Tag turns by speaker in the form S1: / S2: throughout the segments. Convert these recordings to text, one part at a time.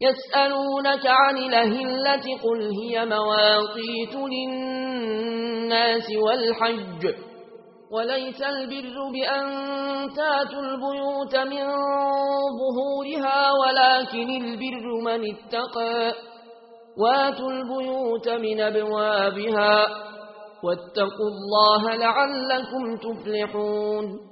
S1: يسألونك عن الأهلة قل هي مواقيت للناس والحج وليس البر بأن تاتوا البيوت من ظهورها ولكن البر من اتقى. واتوا البيوت من أبوابها واتقوا الله لعلكم تفلحون.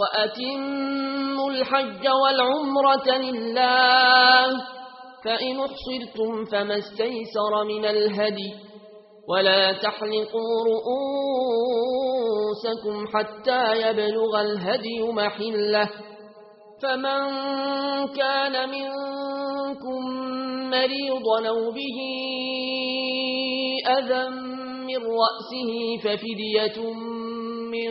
S1: وأتموا الحج والعمرة لله فإن احصرتم فما استيسر من الهدي ولا تحلقوا رؤوسكم حتى يبلغ الهدي محله فمن كان منكم مريضا أو به أذى من رأسه ففدية من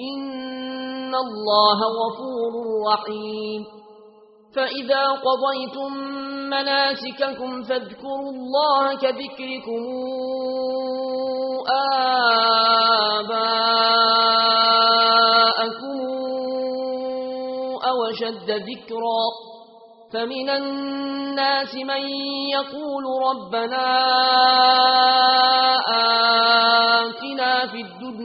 S1: إن الله غفور رحيم فإذا قضيتم مناسككم فاذكروا الله كذكركم آباءكم أو شد ذكرا فمن الناس من يقول ربنا آباءكم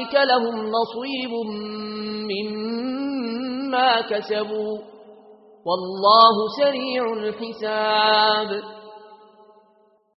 S1: أولئك لهم نصيب مما كسبوا والله سريع الحساب